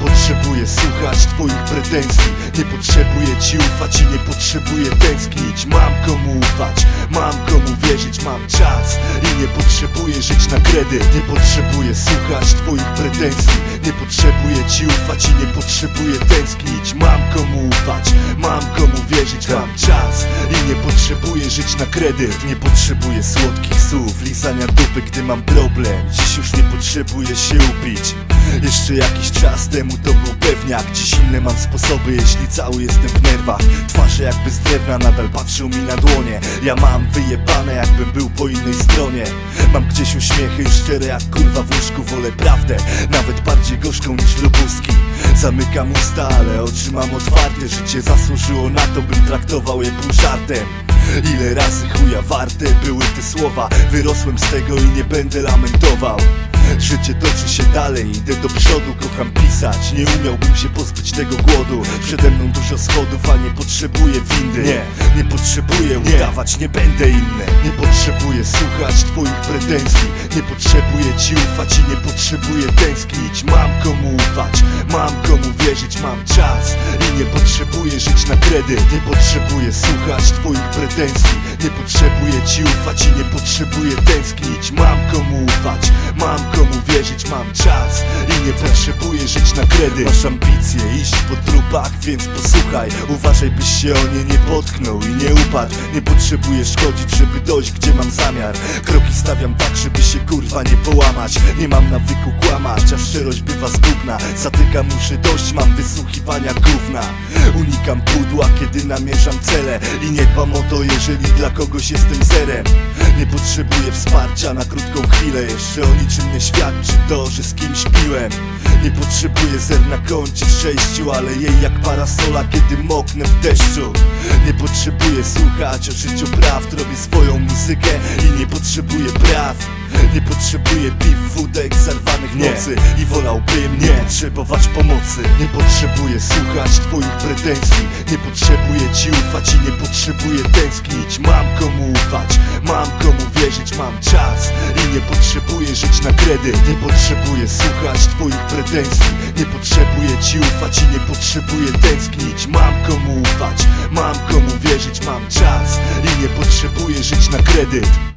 potrzebuję słuchać twoich pretensji. Nie potrzebuję ci ufać i nie potrzebuję tęsknić. Mam komu ufać, mam komu wierzyć, mam czas. I nie potrzebuję żyć na kredyt Nie potrzebuję słuchać twoich pretensji. Nie potrzebuję ci ufać i nie potrzebuję tęsknić. Mam komu ufać, mam potrzebuję żyć na kredyt. Nie potrzebuję słodkich słów, lizania dupy, gdy mam problem. Dziś już nie potrzebuję się upić. Jeszcze jakiś czas temu to był pewniak. Dziś inne mam sposoby, jeśli cały jestem w nerwach. Twarze jakby z drewna nadal patrzą mi na dłonie. Ja mam wyjebane jakbym był po innej stronie. Mam gdzieś uśmiechy szczere jak kurwa w łóżku. Wolę prawdę, nawet bardziej gorzką niż lubuski. Zamykam usta, ale oczy mam otwarte. Życie zasłużyło na to, bym traktował je pół żartem Ile razy chuja warte były te słowa? Wyrosłem z tego i nie będę lamentował. Życie toczy dalej, idę do przodu, kocham pisać. Nie umiałbym się pozbyć tego głodu. Przede mną dużo schodów, a nie potrzebuję windy. Nie, nie potrzebuję udawać, nie będę inny. Nie potrzebuję słuchać twoich pretensji. Nie potrzebuję ci ufać i nie potrzebuję tęsknić. Mam komu ufać, mam komu wierzyć, mam czas. I nie potrzebuję żyć na kredyt. Nie potrzebuję słuchać twoich pretensji Nie potrzebuję ci ufać i nie potrzebuję tęsknić Mam komu ufać, mam komu wierzyć, mam czas I nie potrzebuję żyć na kredyt. Masz ambicje iść po trupach, więc posłuchaj. Uważaj byś się o nie nie potknął i nie upadł. Nie potrzebuję szkodzić, żeby dojść gdzie mam zamiar. Kroki stawiam tak, żeby się kurwa nie połamać. Nie mam nawyku kłamać, a szczerość bywa zgubna Zatykam uszy, dość mam wysłuchiwania gówna. Unikam pudła, kiedy namierzam cele. I nie dbam o to, jeżeli dla kogoś jestem zerem. Nie potrzebuję wsparcia na krótką chwilę. Jeszcze o niczym nie świadczy to, że z kimś piłem. Nie potrzebuję zer na koncie sześciu Ale jej jak parasola, kiedy moknę w deszczu. Nie potrzebuję słuchać o życiu prawd Robię swoją muzykę i nie potrzebuję praw nie potrzebuję piw, wódek, zarwanych nocy I wolałbym nie potrzebować pomocy. Nie potrzebuję słuchać twoich pretensji. Nie potrzebuję ci ufać i nie potrzebuję tęsknić. Mam komu ufać, mam komu wierzyć, mam czas I nie potrzebuję żyć na kredyt Nie potrzebuję słuchać twoich pretensji. Nie potrzebuję ci ufać i nie potrzebuję tęsknić. Mam komu ufać, mam komu wierzyć, mam czas I nie potrzebuję żyć na kredyt